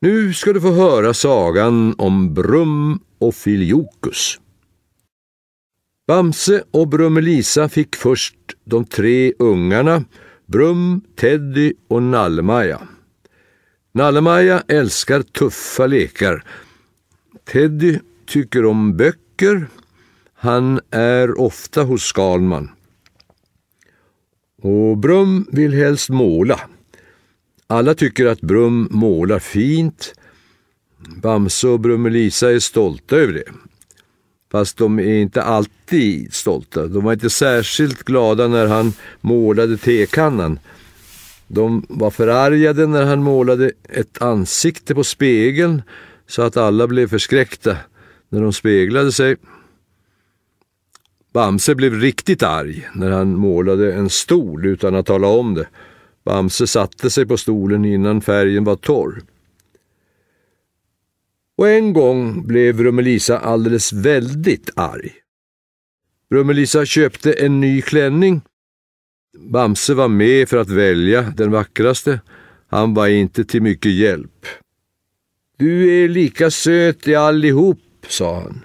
Nu ska du få höra sagan om Brum och Filiokus. Bamse och Brummelisa fick först de tre ungarna Brum, Teddy och Nallemaja. Nallemaja älskar tuffa lekar. Teddy tycker om böcker. Han är ofta hos Skalman. Och Brum vill helst måla. Alla tycker att Brum målar fint. Bamse och Brummelisa är stolta över det. Fast de är inte alltid stolta. De var inte särskilt glada när han målade tekannan. De var förargade när han målade ett ansikte på spegeln så att alla blev förskräckta när de speglade sig. Bamse blev riktigt arg när han målade en stol utan att tala om det. Bamse satte sig på stolen innan färgen var torr. Och en gång blev Rummelisa alldeles väldigt arg. Rummelisa köpte en ny klänning. Bamse var med för att välja den vackraste. Han var inte till mycket hjälp. Du är lika söt i allihop, sa han.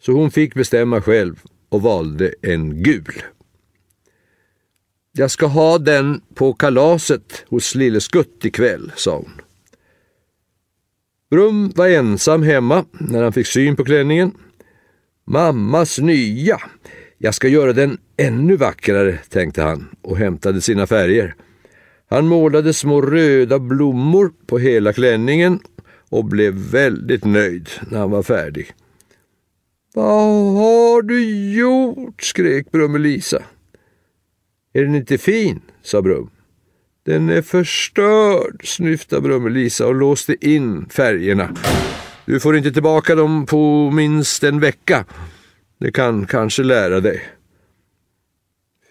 Så hon fick bestämma själv och valde en gul. Jag ska ha den på kalaset hos Lille Skutt ikväll, sa hon. Brum var ensam hemma när han fick syn på klänningen. Mammas nya! Jag ska göra den ännu vackrare, tänkte han och hämtade sina färger. Han målade små röda blommor på hela klänningen och blev väldigt nöjd när han var färdig. Vad har du gjort? skrek Brummelisa. Är den inte fin? sa Brum. Den är förstörd, snyftade Brummelisa och låste in färgerna. Du får inte tillbaka dem på minst en vecka. Det kan kanske lära dig.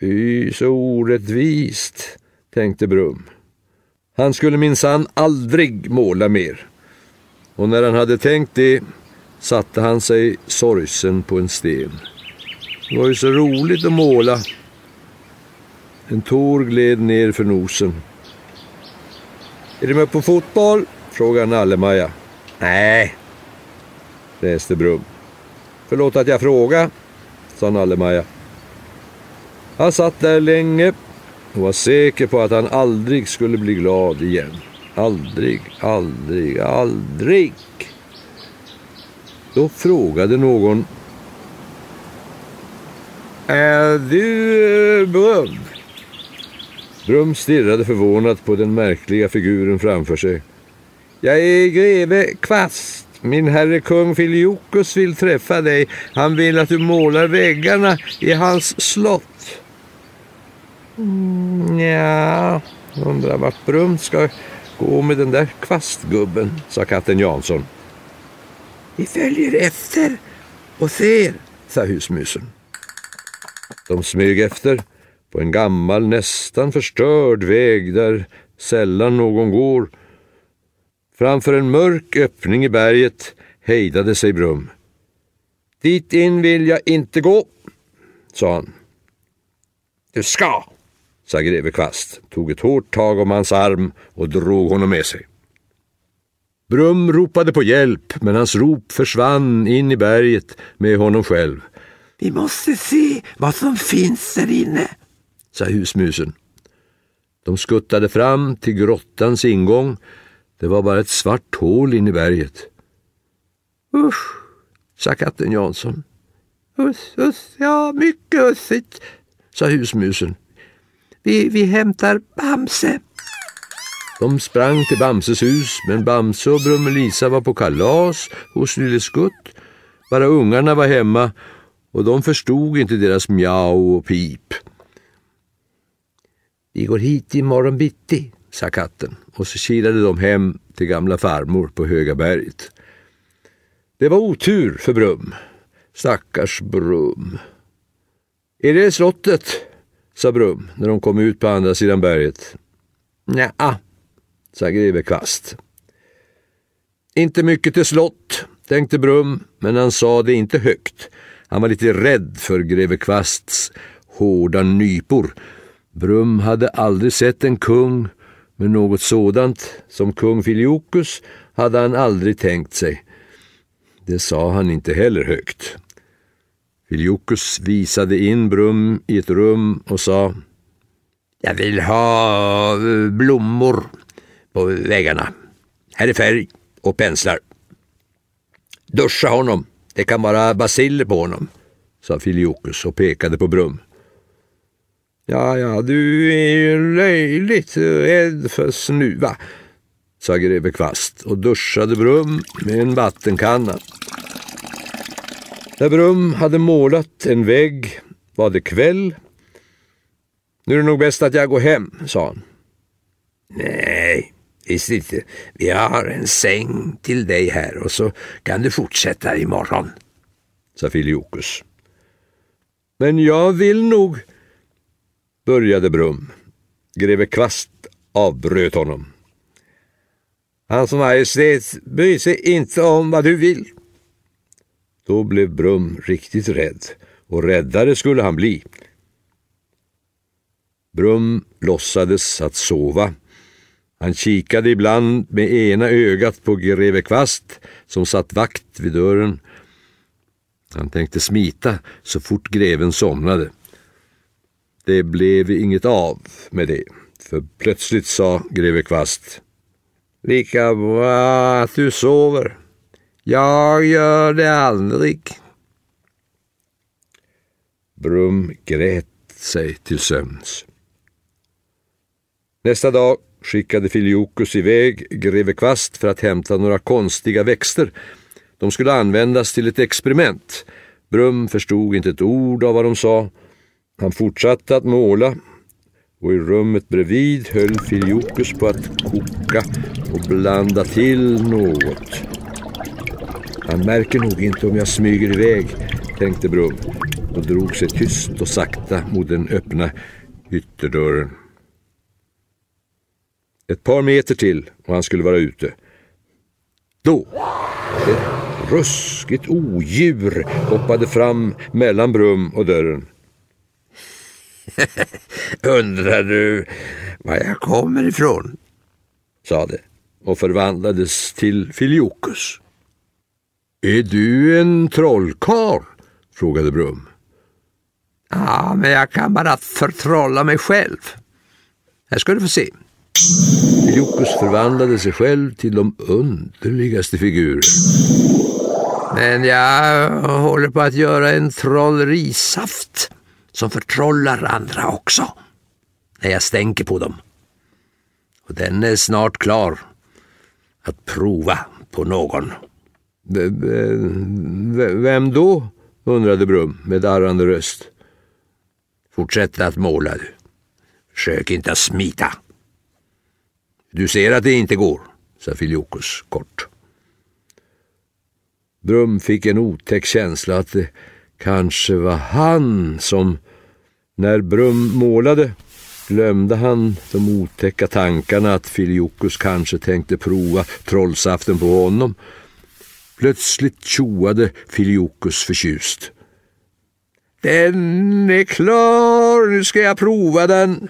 Fy, så orättvist, tänkte Brum. Han skulle minsann aldrig måla mer. Och när han hade tänkt det satte han sig sorgsen på en sten. Det var ju så roligt att måla. En tår gled ner för nosen. Är du med på fotboll? frågade Nalle-Maja. Nej, läste Brum. Förlåt att jag frågade, sa Nalle-Maja. Han satt där länge och var säker på att han aldrig skulle bli glad igen. Aldrig, aldrig, aldrig. Då frågade någon. Är du eh, Brum? Brum stirrade förvånat på den märkliga figuren framför sig. Jag är greve Kvast. Min herre kung Filiokus vill träffa dig. Han vill att du målar väggarna i hans slott. Mm, ja, undrar vart Brum ska gå med den där kvastgubben, sa katten Jansson. Vi följer efter och ser, sa husmusen. De smög efter på en gammal, nästan förstörd väg där sällan någon går. Framför en mörk öppning i berget hejdade sig Brum. Dit in vill jag inte gå, sa han. Du ska, sa greve Kvast, tog ett hårt tag om hans arm och drog honom med sig. Brum ropade på hjälp, men hans rop försvann in i berget med honom själv. Vi måste se vad som finns där inne, sa husmusen. De skuttade fram till grottans ingång. Det var bara ett svart hål in i berget. Usch, sa katten Jansson. Uss, uss, ja, mycket ussigt, sa husmusen. Vi, vi hämtar Bamse. De sprang till Bamses hus, men Bamse och Brummelisa var på kalas hos Lille Skutt. Bara ungarna var hemma och de förstod inte deras mjau och pip. Vi går hit imorgon bitti, sa katten och så kilade de hem till gamla farmor på Höga berget. Det var otur för Brum. Stackars Brum. Är det slottet? sa Brum när de kom ut på andra sidan berget. Nja, sa greve Kvast. Inte mycket till slott, tänkte Brum, men han sa det inte högt. Han var lite rädd för greve Kvasts hårda nypor. Brum hade aldrig sett en kung Men något sådant som kung Filiokus hade han aldrig tänkt sig. Det sa han inte heller högt. Filiokus visade in Brum i ett rum och sa Jag vill ha eh, blommor på väggarna. Här är färg och penslar. Duscha honom, det kan vara basiller på honom, sa Filiokus och pekade på Brum. Ja, ja, du är ju löjligt rädd för snuva, sa greve Kvast och duschade Brum med en vattenkanna. När Brum hade målat en vägg var det kväll. Nu är det nog bäst att jag går hem, sa han. Nej, visst inte. Vi har en säng till dig här och så kan du fortsätta imorgon, sa Filiokus. Men jag vill nog, började Brum. Greve Kvast avbröt honom. Hans Majestät bryr sig inte om vad du vill. Då blev Brum riktigt rädd och räddare skulle han bli. Brum låtsades att sova. Han kikade ibland med ena ögat på greve Kvast som satt vakt vid dörren. Han tänkte smita så fort greven somnade. Det blev inget av med det, för plötsligt sa greve Kvast Lika bra att du sover. Jag gör det aldrig. Brum grät sig till sömns. Nästa dag skickade Filiokus iväg greve Kvast för att hämta några konstiga växter. De skulle användas till ett experiment. Brum förstod inte ett ord av vad de sa. Han fortsatte att måla och i rummet bredvid höll Filiokus på att koka och blanda till något. Han märker nog inte om jag smyger iväg, tänkte Brum och drog sig tyst och sakta mot den öppna ytterdörren. Ett par meter till och han skulle vara ute. Då! Ett ruskigt odjur hoppade fram mellan Brum och dörren. Undrar du var jag kommer ifrån? sa det och förvandlades till Filiokus. Är du en trollkarl? frågade Brum. Ja, men jag kan bara förtrolla mig själv. Här ska du få se. Filiokus förvandlade sig själv till de underligaste figurer. Men jag håller på att göra en trollerisaft som förtrollar andra också. När jag stänker på dem. Och den är snart klar att prova på någon. Vem då? undrade Brum med darrande röst. Fortsätt att måla du. Försök inte att smita. Du ser att det inte går, sa Filiokus kort. Brum fick en otäck känsla att det kanske var han som, när Brum målade, glömde han de otäcka tankarna att Filiokus kanske tänkte prova trollsaften på honom. Plötsligt tjoade Filiokus förtjust. Den är klar, nu ska jag prova den.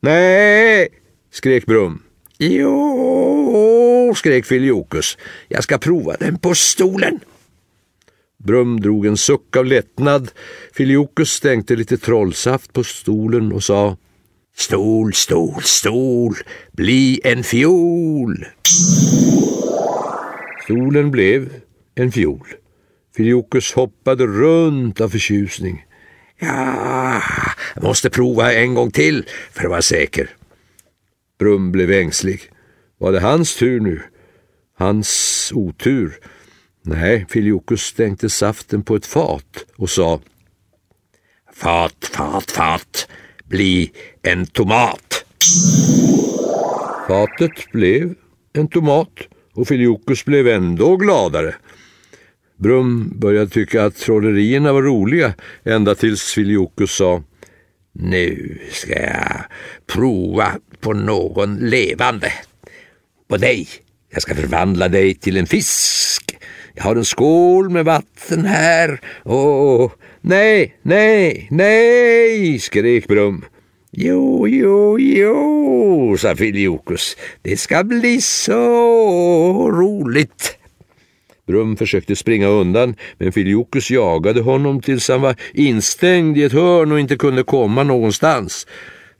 Nej, skrek Brum. Jo, skrek Filiokus. Jag ska prova den på stolen. Brum drog en suck av lättnad. Filiokus stänkte lite trollsaft på stolen och sa Stol, stol, stol, bli en fiol. Stolen blev en fiol. Filiokus hoppade runt av förtjusning. Ja, jag måste prova en gång till för att vara säker. Brum blev ängslig. Var det hans tur nu? Hans otur? Nej, Filiokus stänkte saften på ett fat och sa Fat, fat, fat, bli en tomat. Fatet blev en tomat och Filiokus blev ändå gladare. Brum började tycka att trollerierna var roliga ända tills Filiokus sa Nu ska jag prova på någon levande. På dig. Jag ska förvandla dig till en fisk. Jag har en skål med vatten här och... Nej, nej, nej, skrek Brum. Jo, jo, jo, sa Filiokus. Det ska bli så roligt. Brum försökte springa undan, men Filiokus jagade honom tills han var instängd i ett hörn och inte kunde komma någonstans.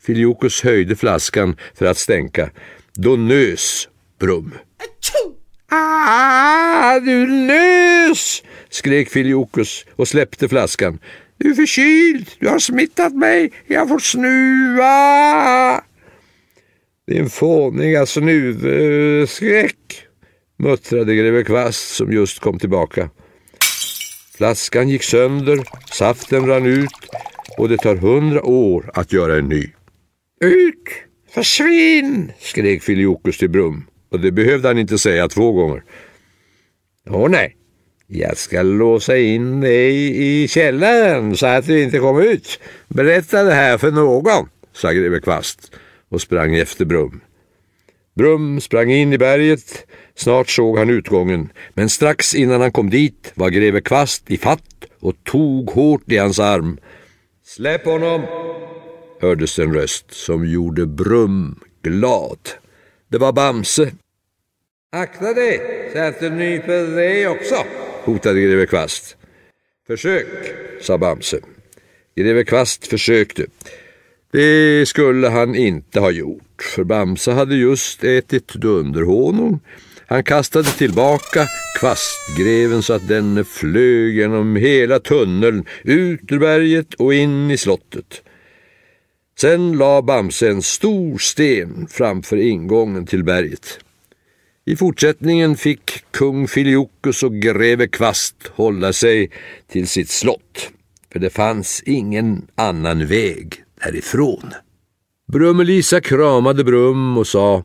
Filiokus höjde flaskan för att stänka. Då nös Brum. Ah, du lös! skrek Filiokus och släppte flaskan. Du är förkyld, du har smittat mig, jag får snuva. Din fåniga snuvskräck, muttrade greve Kvast som just kom tillbaka. Flaskan gick sönder, saften rann ut och det tar hundra år att göra en ny. Ut! Försvinn! skrek Filiokus till Brum och det behövde han inte säga två gånger. Åh nej, jag ska låsa in dig i källaren så att du inte kommer ut. Berätta det här för någon, sa greve Kvast och sprang efter Brum. Brum sprang in i berget, snart såg han utgången, men strax innan han kom dit var greve Kvast i fatt och tog hårt i hans arm. Släpp honom! hördes en röst som gjorde Brum glad. Det var Bamse. Akta dig så att du nyper dig också, hotade greve Kvast. Försök, sa Bamse. Greve Kvast försökte. Det skulle han inte ha gjort, för Bamse hade just ätit dunderhonung. Han kastade tillbaka kvastgreven så att den flög genom hela tunneln, ut ur berget och in i slottet. Sen la Bamse en stor sten framför ingången till berget. I fortsättningen fick kung Filiokus och greve Kvast hålla sig till sitt slott, för det fanns ingen annan väg därifrån. Brummelisa kramade Brum och sa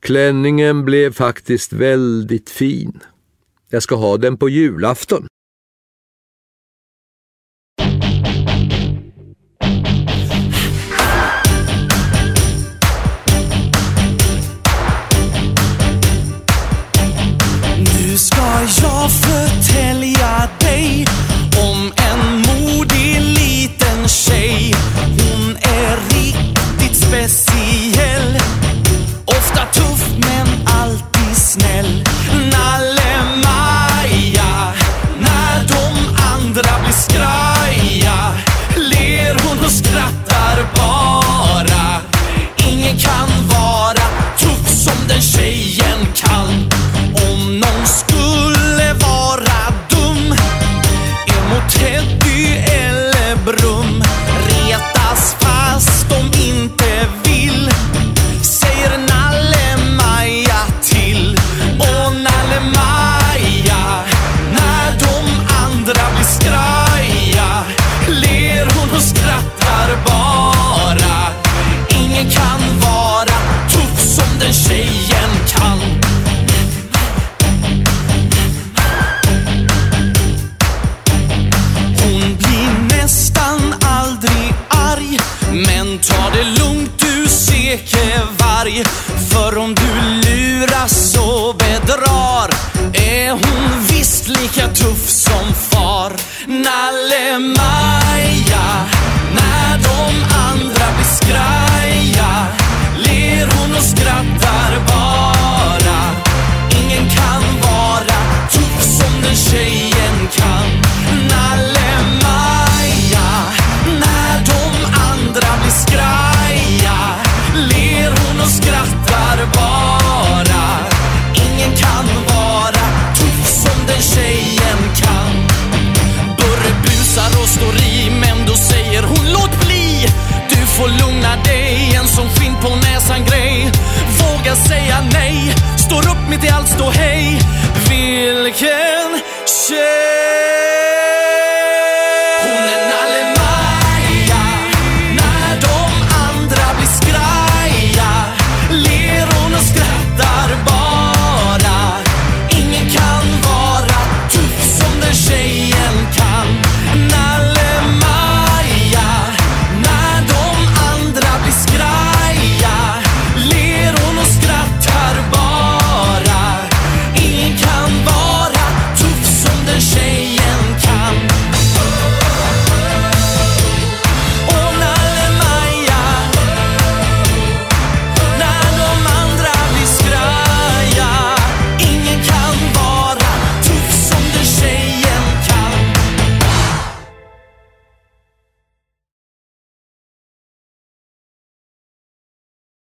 Klänningen blev faktiskt väldigt fin. Jag ska ha den på julafton. Teddy